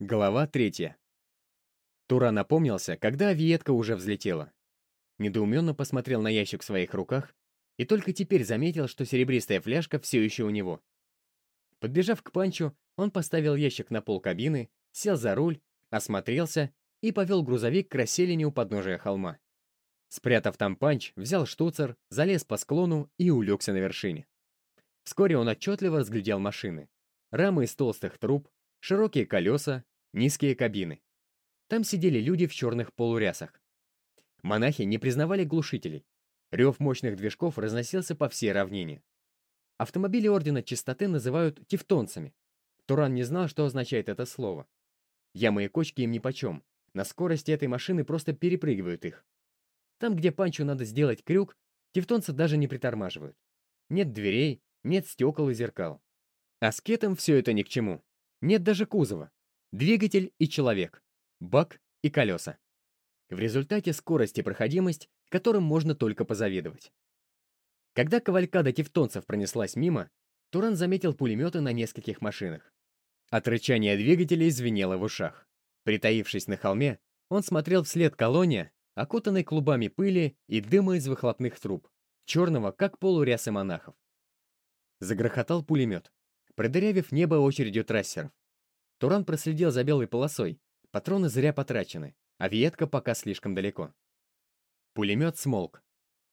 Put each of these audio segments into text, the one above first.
Глава третья. Тура напомнился, когда авиетка уже взлетела. Недоуменно посмотрел на ящик в своих руках и только теперь заметил, что серебристая фляжка все еще у него. Подбежав к Панчу, он поставил ящик на пол кабины, сел за руль, осмотрелся и повел грузовик к расселине у подножия холма. Спрятав там Панч, взял штуцер, залез по склону и улегся на вершине. Вскоре он отчетливо разглядел машины. Рамы из толстых труб, широкие колеса, низкие кабины. Там сидели люди в черных полурясах. Монахи не признавали глушителей. Рев мощных движков разносился по всей равнине. Автомобили Ордена Чистоты называют тевтонцами. Туран не знал, что означает это слово. Ямы и кочки им нипочем. На скорости этой машины просто перепрыгивают их. Там, где Панчу надо сделать крюк, тевтонцы даже не притормаживают. Нет дверей, нет стекол и зеркал. Аскетам все это ни к чему. Нет даже кузова. Двигатель и человек. Бак и колеса. В результате скорость и проходимость, которым можно только позавидовать. Когда кавалькада тевтонцев пронеслась мимо, Туран заметил пулеметы на нескольких машинах. От рычания двигателей звенело в ушах. Притаившись на холме, он смотрел вслед колонне, окутанной клубами пыли и дыма из выхлопных труб, черного, как полурясы монахов. Загрохотал пулемет, продырявив небо очередью трассеров. Туран проследил за белой полосой. Патроны зря потрачены, а ветка пока слишком далеко. Пулемет смолк.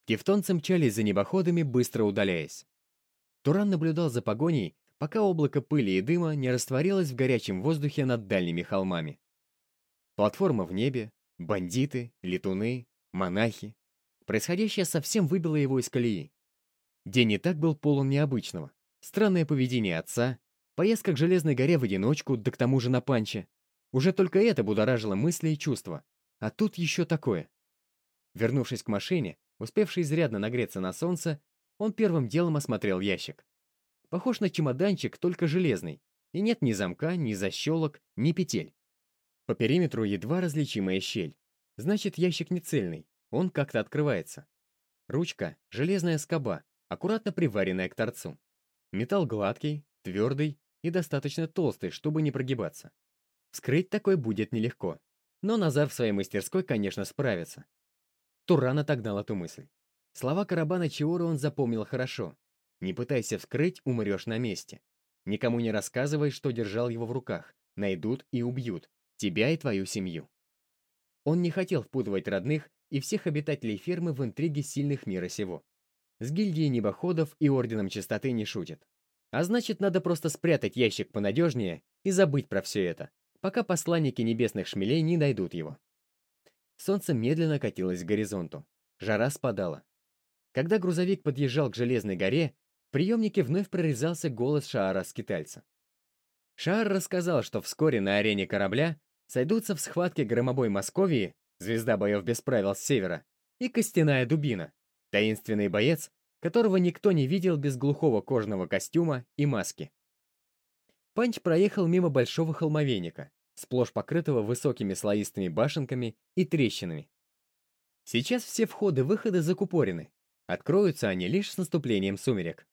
Тевтонцы мчались за небоходами, быстро удаляясь. Туран наблюдал за погоней, пока облако пыли и дыма не растворилось в горячем воздухе над дальними холмами. Платформа в небе, бандиты, летуны, монахи. Происходящее совсем выбило его из колеи. День и так был полон необычного. Странное поведение отца, поездка к Железной горе в одиночку, да к тому же на панче. Уже только это будоражило мысли и чувства. А тут еще такое. Вернувшись к машине, успевший изрядно нагреться на солнце, он первым делом осмотрел ящик. Похож на чемоданчик, только железный. И нет ни замка, ни защелок, ни петель. По периметру едва различимая щель. Значит, ящик не цельный, он как-то открывается. Ручка — железная скоба, аккуратно приваренная к торцу. Металл гладкий, твердый и достаточно толстый, чтобы не прогибаться. Вскрыть такой будет нелегко. Но Назар в своей мастерской, конечно, справится. Туран отогнал эту мысль. Слова Карабана Чиора он запомнил хорошо. «Не пытайся вскрыть, умрешь на месте. Никому не рассказывай, что держал его в руках. Найдут и убьют. Тебя и твою семью». Он не хотел впутывать родных и всех обитателей фермы в интриги сильных мира сего. С гильдией небоходов и орденом чистоты не шутит. А значит, надо просто спрятать ящик понадежнее и забыть про все это, пока посланники небесных шмелей не найдут его. Солнце медленно катилось к горизонту. Жара спадала. Когда грузовик подъезжал к Железной горе, в приемнике вновь прорезался голос Шаара-скитальца. Шаар рассказал, что вскоре на арене корабля сойдутся в схватке громобой Московии, звезда боев без правил с севера, и костяная дубина, Таинственный боец, которого никто не видел без глухого кожаного костюма и маски. Панч проехал мимо большого холмовейника, сплошь покрытого высокими слоистыми башенками и трещинами. Сейчас все входы-выходы закупорены. Откроются они лишь с наступлением сумерек.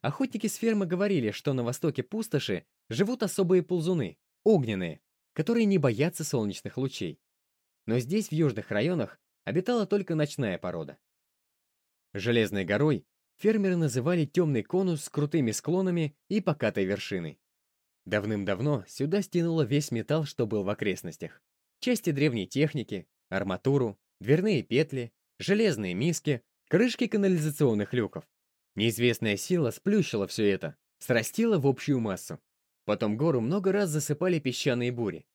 Охотники с фермы говорили, что на востоке пустоши живут особые ползуны, огненные, которые не боятся солнечных лучей. Но здесь, в южных районах, обитала только ночная порода. Железной горой фермеры называли темный конус с крутыми склонами и покатой вершиной. Давным-давно сюда стянуло весь металл, что был в окрестностях. Части древней техники, арматуру, дверные петли, железные миски, крышки канализационных люков. Неизвестная сила сплющила все это, срастила в общую массу. Потом гору много раз засыпали песчаные бури.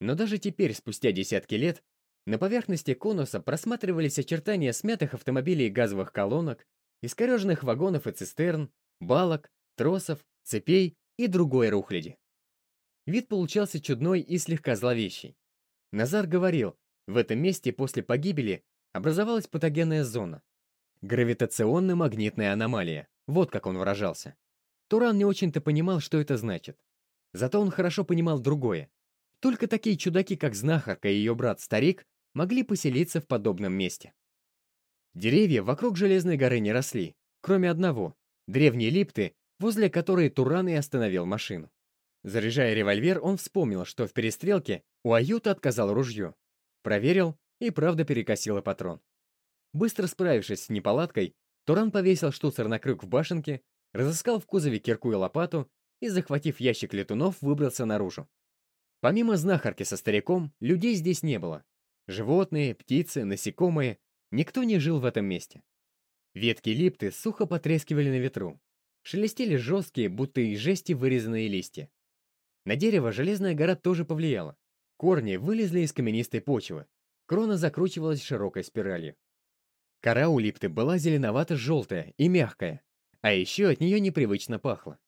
Но даже теперь, спустя десятки лет, на поверхности конуса просматривались очертания смятых автомобилей и газовых колонок, искореженных вагонов и цистерн, балок, тросов, цепей и другой рухляди. Вид получался чудной и слегка зловещий. Назар говорил, в этом месте после погибели образовалась патогенная зона. Гравитационно-магнитная аномалия, вот как он выражался. Туран не очень-то понимал, что это значит. Зато он хорошо понимал другое. Только такие чудаки, как знахарка и ее брат-старик, могли поселиться в подобном месте. Деревья вокруг Железной горы не росли, кроме одного — древней липты, возле которой Туран и остановил машину. Заряжая револьвер, он вспомнил, что в перестрелке у Аюта отказал ружье. Проверил, и правда перекосило патрон. Быстро справившись с неполадкой, Туран повесил штуцер на крюк в башенке, разыскал в кузове кирку и лопату и, захватив ящик летунов, выбрался наружу. Помимо знахарки со стариком, людей здесь не было. Животные, птицы, насекомые — никто не жил в этом месте. Ветки липты сухо потрескивали на ветру. Шелестели жесткие, будто из жести вырезанные листья. На дерево железная гора тоже повлияла. Корни вылезли из каменистой почвы. Крона закручивалась широкой спиралью. Кора у липты была зеленовато-желтая и мягкая, а еще от нее непривычно пахло.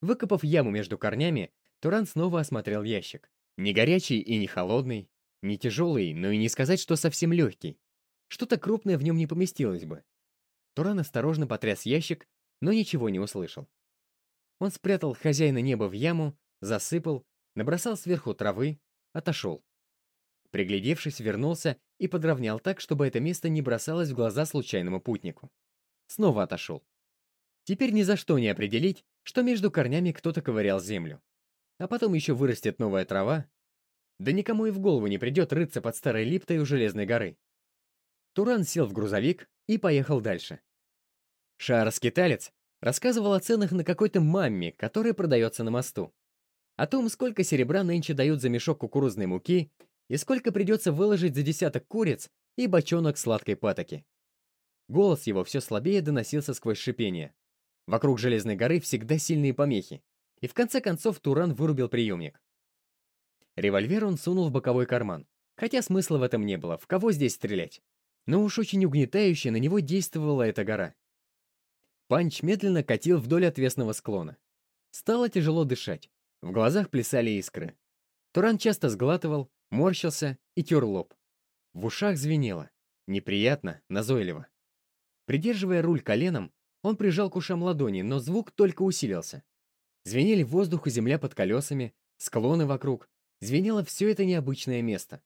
Выкопав яму между корнями, Туран снова осмотрел ящик. Не горячий и не холодный, не тяжелый, но и не сказать, что совсем легкий. Что-то крупное в нем не поместилось бы. Туран осторожно потряс ящик, но ничего не услышал. Он спрятал хозяина неба в яму, засыпал, набросал сверху травы, отошел. Приглядевшись, вернулся и подровнял так, чтобы это место не бросалось в глаза случайному путнику. Снова отошел. Теперь ни за что не определить, что между корнями кто-то ковырял землю. А потом еще вырастет новая трава. Да никому и в голову не придет рыться под старой липтой у Железной горы. Туран сел в грузовик и поехал дальше. Шар-скиталец рассказывал о ценах на какой-то мамме, которая продается на мосту. О том, сколько серебра нынче дают за мешок кукурузной муки и сколько придется выложить за десяток куриц и бочонок сладкой патоки. Голос его все слабее доносился сквозь шипение. Вокруг Железной горы всегда сильные помехи. И в конце концов Туран вырубил приемник. Револьвер он сунул в боковой карман. Хотя смысла в этом не было, в кого здесь стрелять? Но уж очень угнетающе на него действовала эта гора. Панч медленно катил вдоль отвесного склона. Стало тяжело дышать. В глазах плясали искры. Туран часто сглатывал, морщился и тер лоб. В ушах звенело. Неприятно, назойливо. Придерживая руль коленом, он прижал к ушам ладони, но звук только усилился. Звенели воздух и земля под колесами, склоны вокруг. Звенело все это необычное место.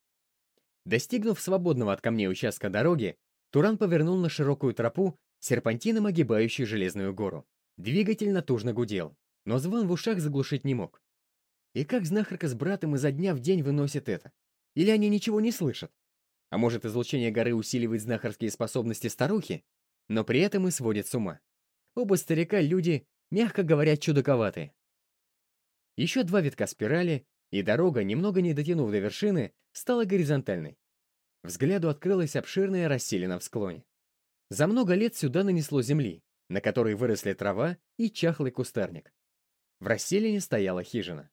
Достигнув свободного от камней участка дороги, Туран повернул на широкую тропу, серпантином огибающую железную гору. Двигатель натужно гудел, но звон в ушах заглушить не мог. И как знахарка с братом изо дня в день выносит это? Или они ничего не слышат? А может, излучение горы усиливает знахарские способности старухи, но при этом и сводит с ума? Оба старика люди, мягко говоря, чудаковатые. Еще два витка спирали, и дорога, немного не дотянув до вершины, стала горизонтальной. Взгляду открылась обширная расселена в склоне. За много лет сюда нанесло земли, на которой выросли трава и чахлый кустарник. В расселине стояла хижина.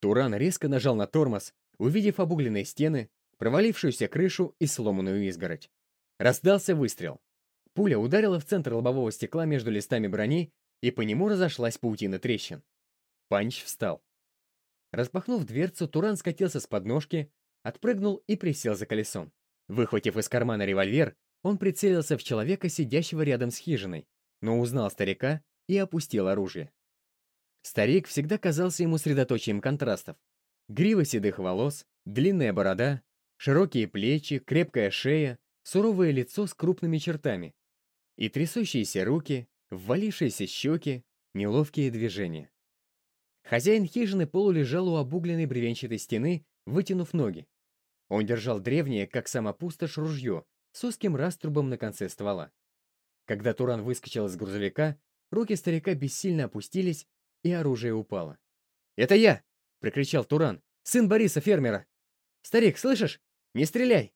Туран резко нажал на тормоз, увидев обугленные стены, провалившуюся крышу и сломанную изгородь. Раздался выстрел. Пуля ударила в центр лобового стекла между листами брони, и по нему разошлась паутина трещин. Панч встал. Распахнув дверцу, Туран скатился с подножки, отпрыгнул и присел за колесом. Выхватив из кармана револьвер, он прицелился в человека, сидящего рядом с хижиной, но узнал старика и опустил оружие. Старик всегда казался ему средоточием контрастов. Грива седых волос, длинная борода, широкие плечи, крепкая шея, суровое лицо с крупными чертами. И трясущиеся руки, ввалившиеся щеки, неловкие движения. Хозяин хижины полулежал у обугленной бревенчатой стены, вытянув ноги. Он держал древнее, как сама пустошь, ружье с узким раструбом на конце ствола. Когда Туран выскочил из грузовика, руки старика бессильно опустились, и оружие упало. «Это я!» — прикричал Туран. «Сын Бориса, фермера!» «Старик, слышишь? Не стреляй!»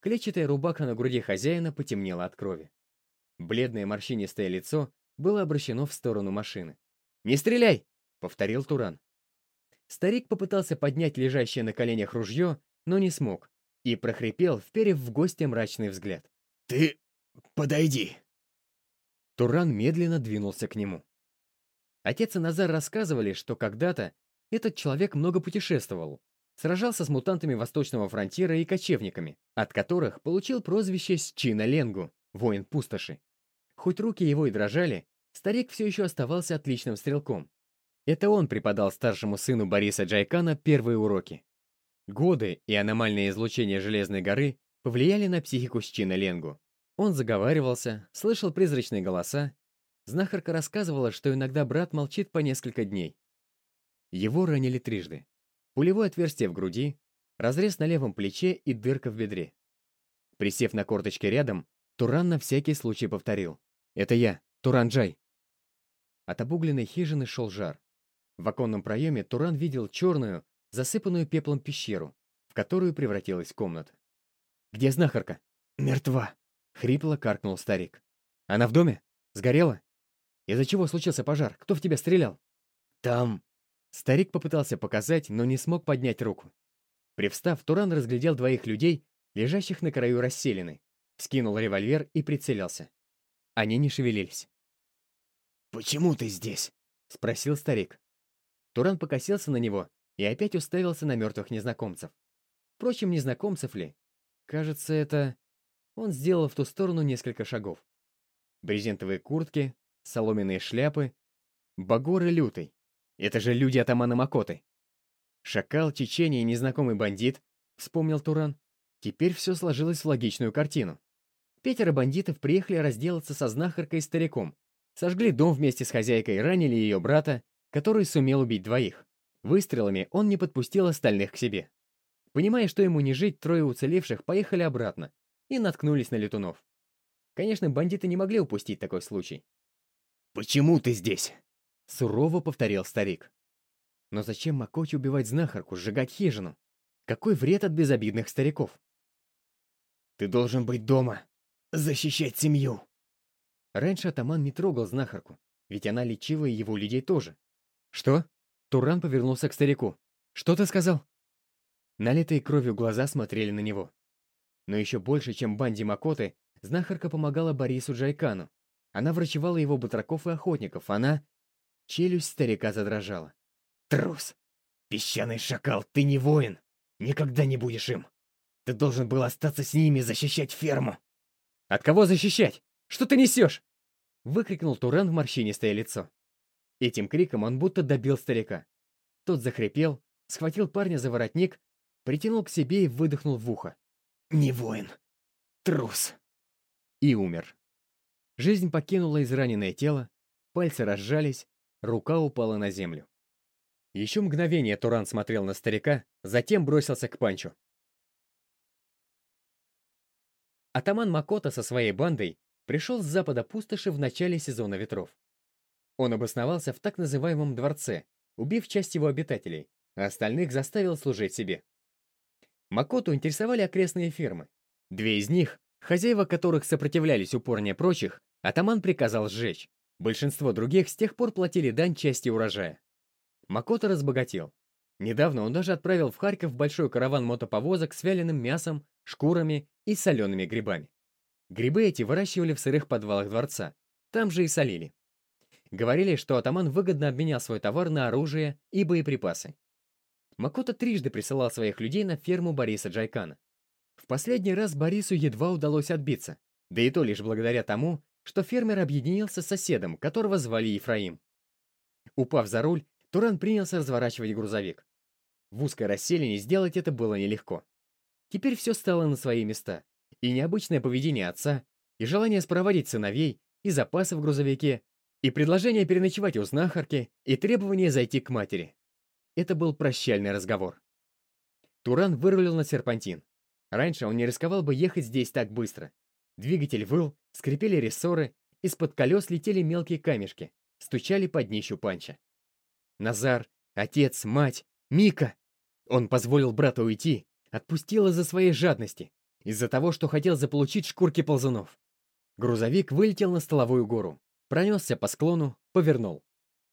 Клетчатая рубака на груди хозяина потемнела от крови. Бледное морщинистое лицо было обращено в сторону машины. «Не стреляй!» — повторил Туран. Старик попытался поднять лежащее на коленях ружье, но не смог, и прохрипел, вперев в гостя мрачный взгляд. «Ты подойди!» Туран медленно двинулся к нему. Отец и Назар рассказывали, что когда-то этот человек много путешествовал, сражался с мутантами Восточного фронтира и кочевниками, от которых получил прозвище Счина Ленгу, воин пустоши. Хоть руки его и дрожали, старик все еще оставался отличным стрелком. Это он преподал старшему сыну Бориса Джайкана первые уроки. Годы и аномальное излучение Железной горы повлияли на психику Счина Ленгу. Он заговаривался, слышал призрачные голоса Знахарка рассказывала, что иногда брат молчит по несколько дней. Его ранили трижды. Пулевое отверстие в груди, разрез на левом плече и дырка в бедре. Присев на корточке рядом, Туран на всякий случай повторил. «Это я, Туран Джай». От обугленной хижины шел жар. В оконном проеме Туран видел черную, засыпанную пеплом пещеру, в которую превратилась комната. «Где знахарка?» «Мертва», — хрипло каркнул старик. «Она в доме? Сгорела? Из-за чего случился пожар? Кто в тебя стрелял?» «Там...» Старик попытался показать, но не смог поднять руку. Привстав, Туран разглядел двоих людей, лежащих на краю расселены, скинул револьвер и прицелился. Они не шевелились. «Почему ты здесь?» — спросил старик. Туран покосился на него и опять уставился на мертвых незнакомцев. Впрочем, незнакомцев ли? Кажется, это... Он сделал в ту сторону несколько шагов. Брезентовые куртки, соломенные шляпы, багоры лютый. Это же люди атамана Макоты. Шакал, Чечения и незнакомый бандит, вспомнил Туран. Теперь все сложилось в логичную картину. Пятеро бандитов приехали разделаться со знахаркой и стариком. Сожгли дом вместе с хозяйкой, ранили ее брата, который сумел убить двоих. Выстрелами он не подпустил остальных к себе. Понимая, что ему не жить, трое уцелевших поехали обратно и наткнулись на летунов. Конечно, бандиты не могли упустить такой случай. «Почему ты здесь?» — сурово повторил старик. Но зачем Макочи убивать знахарку, сжигать хижину? Какой вред от безобидных стариков? «Ты должен быть дома, защищать семью!» Раньше атаман не трогал знахарку, ведь она лечила и его людей тоже. «Что?» Туран повернулся к старику. «Что ты сказал?» Налитые кровью глаза смотрели на него. Но еще больше, чем банде Макоты, знахарка помогала Борису Джайкану. Она врачевала его батраков и охотников, она... Челюсть старика задрожала. «Трус! Песчаный шакал, ты не воин! Никогда не будешь им! Ты должен был остаться с ними, защищать ферму!» «От кого защищать? Что ты несешь?» Выкрикнул Туран в морщинистое лицо. Этим криком он будто добил старика. Тот захрипел, схватил парня за воротник, притянул к себе и выдохнул в ухо. «Не воин! Трус!» И умер. Жизнь покинула израненное тело, пальцы разжались, рука упала на землю. Еще мгновение Туран смотрел на старика, затем бросился к Панчу. Атаман Макота со своей бандой пришел с запада пустоши в начале сезона ветров. Он обосновался в так называемом дворце, убив часть его обитателей, а остальных заставил служить себе. Макоту интересовали окрестные фермы. Две из них, хозяева которых сопротивлялись упорнее прочих, атаман приказал сжечь. Большинство других с тех пор платили дань части урожая. Макото разбогател. Недавно он даже отправил в Харьков большой караван мотоповозок с вяленым мясом, шкурами и солеными грибами. Грибы эти выращивали в сырых подвалах дворца, там же и солили. Говорили, что атаман выгодно обменял свой товар на оружие и боеприпасы. Макото трижды присылал своих людей на ферму Бориса Джайкана. В последний раз Борису едва удалось отбиться, да и то лишь благодаря тому, что фермер объединился с соседом, которого звали Ефраим. Упав за руль, Туран принялся разворачивать грузовик. В узкой расселине сделать это было нелегко. Теперь все стало на свои места. И необычное поведение отца, и желание спроводить сыновей, и запасы в грузовике, и предложение переночевать у знахарки, и требование зайти к матери. Это был прощальный разговор. Туран вырулил на серпантин. Раньше он не рисковал бы ехать здесь так быстро. Двигатель выл, скрипели рессоры, из-под колес летели мелкие камешки, стучали под днищу панча. Назар, отец, мать, Мика. Он позволил брату уйти, отпустил из-за своей жадности, из-за того, что хотел заполучить шкурки ползунов. Грузовик вылетел на столовую гору пронесся по склону, повернул.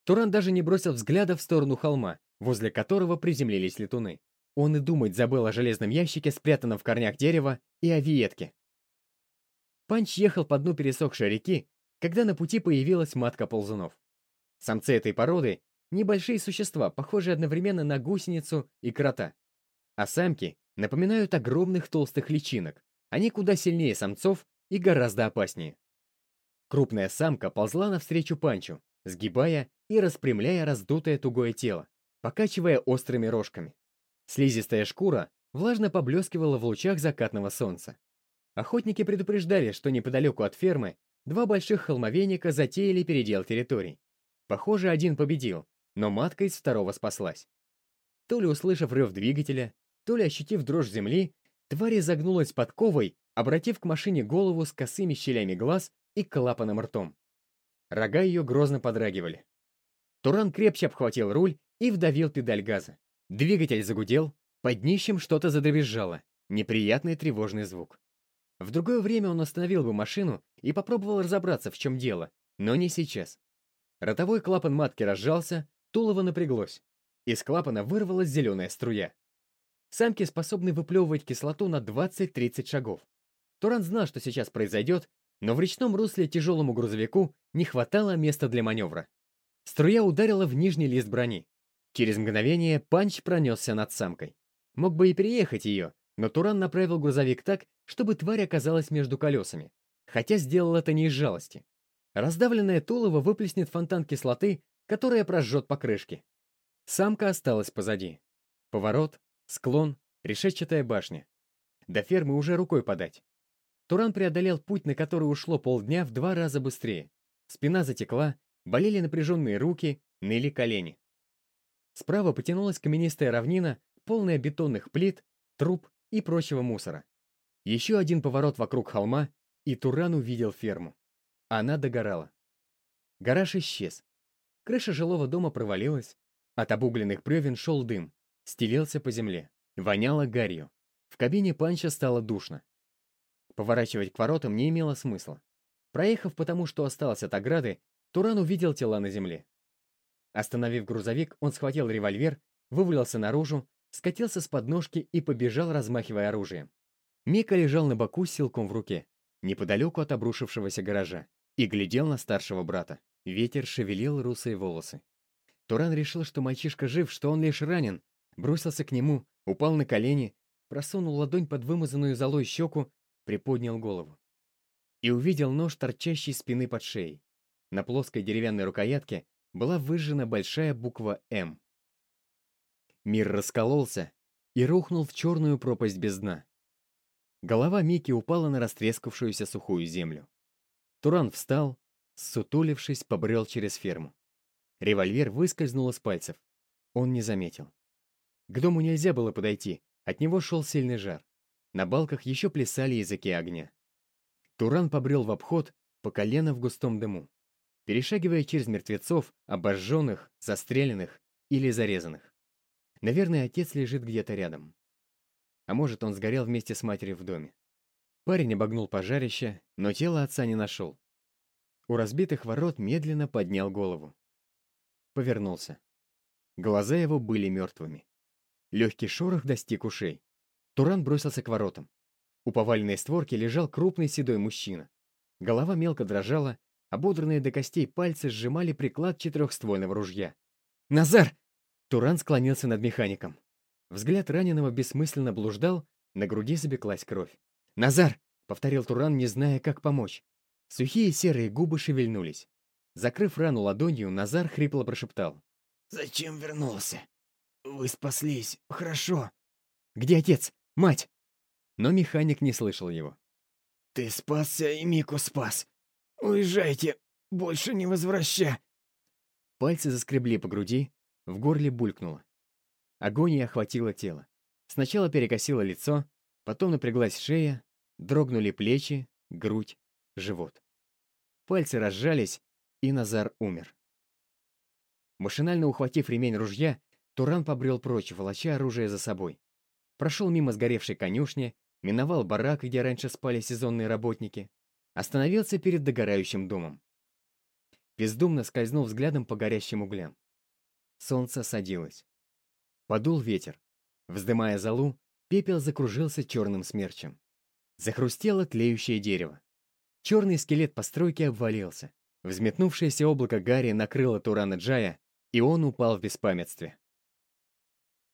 Туран даже не бросил взгляда в сторону холма, возле которого приземлились летуны. Он и думать забыл о железном ящике, спрятанном в корнях дерева, и о виетке. Панч ехал по дну пересохшей реки, когда на пути появилась матка ползунов. Самцы этой породы — небольшие существа, похожие одновременно на гусеницу и крота. А самки напоминают огромных толстых личинок. Они куда сильнее самцов и гораздо опаснее. Крупная самка ползла навстречу Панчу, сгибая и распрямляя раздутое тугое тело, покачивая острыми рожками. Слизистая шкура влажно поблескивала в лучах закатного солнца. Охотники предупреждали, что неподалеку от фермы два больших холмовейника затеяли передел территорий. Похоже, один победил, но матка из второго спаслась. То ли услышав рев двигателя, то ли ощутив дрожь земли, тварь загнулась подковой, обратив к машине голову с косыми щелями глаз и клапаном ртом. Рога ее грозно подрагивали. Туран крепче обхватил руль и вдавил педаль газа. Двигатель загудел, под днищем что-то задребезжало, неприятный тревожный звук. В другое время он остановил бы машину и попробовал разобраться, в чем дело, но не сейчас. Ротовой клапан матки разжался, тулово напряглось. Из клапана вырвалась зеленая струя. Самки способны выплевывать кислоту на 20-30 шагов. Туран знал, что сейчас произойдет, но в речном русле тяжелому грузовику не хватало места для маневра. Струя ударила в нижний лист брони. Через мгновение панч пронесся над самкой. Мог бы и переехать ее, но Туран направил грузовик так, чтобы тварь оказалась между колесами, хотя сделал это не из жалости. Раздавленное тулово выплеснет фонтан кислоты, которая прожжет покрышки. Самка осталась позади. Поворот, склон, решетчатая башня. До фермы уже рукой подать. Туран преодолел путь, на который ушло полдня, в два раза быстрее. Спина затекла, болели напряженные руки, ныли колени. Справа потянулась каменистая равнина, полная бетонных плит, труб и прочего мусора. Еще один поворот вокруг холма, и Туран увидел ферму. Она догорала. Гараж исчез. Крыша жилого дома провалилась. От обугленных бревен шел дым. Стелился по земле. Воняло гарью. В кабине панча стало душно. Поворачивать к воротам не имело смысла. Проехав потому, что осталось от ограды, Туран увидел тела на земле. Остановив грузовик, он схватил револьвер, вывалился наружу, скатился с подножки и побежал, размахивая оружием. Мика лежал на боку с силком в руке, неподалеку от обрушившегося гаража, и глядел на старшего брата. Ветер шевелил русые волосы. Туран решил, что мальчишка жив, что он лишь ранен, бросился к нему, упал на колени, просунул ладонь под вымазанную золой щеку приподнял голову и увидел нож, торчащий спины под шеей. На плоской деревянной рукоятке была выжжена большая буква «М». Мир раскололся и рухнул в черную пропасть без дна. Голова Мики упала на растрескавшуюся сухую землю. Туран встал, сутулившись, побрел через ферму. Револьвер выскользнул из пальцев. Он не заметил. К дому нельзя было подойти, от него шел сильный жар. На балках еще плясали языки огня. Туран побрел в обход по колено в густом дыму, перешагивая через мертвецов, обожженных, застреленных или зарезанных. Наверное, отец лежит где-то рядом. А может, он сгорел вместе с матерью в доме. Парень обогнул пожарище, но тело отца не нашел. У разбитых ворот медленно поднял голову. Повернулся. Глаза его были мертвыми. Легкий шорох достиг ушей. Туран бросился к воротам. У поваленной створки лежал крупный седой мужчина. Голова мелко дрожала, ободранные до костей пальцы сжимали приклад четырехствольного ружья. «Назар!» Туран склонился над механиком. Взгляд раненого бессмысленно блуждал, на груди запеклась кровь. «Назар!» — повторил Туран, не зная, как помочь. Сухие серые губы шевельнулись. Закрыв рану ладонью, Назар хрипло прошептал. «Зачем вернулся? Вы спаслись, хорошо». «Где отец? Мать!» Но механик не слышал его. «Ты спасся и Мику спас. Уезжайте, больше не возвращай!» Пальцы заскребли по груди, в горле булькнуло. Агония охватила тело. Сначала перекосило лицо, потом напряглась шея, дрогнули плечи, грудь, живот. Пальцы разжались, и Назар умер. Машинально ухватив ремень ружья, Туран побрел прочь, волоча оружие за собой прошел мимо сгоревшей конюшни, миновал барак, где раньше спали сезонные работники, остановился перед догорающим домом. Бездумно скользнул взглядом по горящим углям. Солнце садилось. Подул ветер. Вздымая залу, пепел закружился черным смерчем. Захрустело тлеющее дерево. Черный скелет постройки обвалился. Взметнувшееся облако гари накрыло Турана Джая, и он упал в беспамятстве.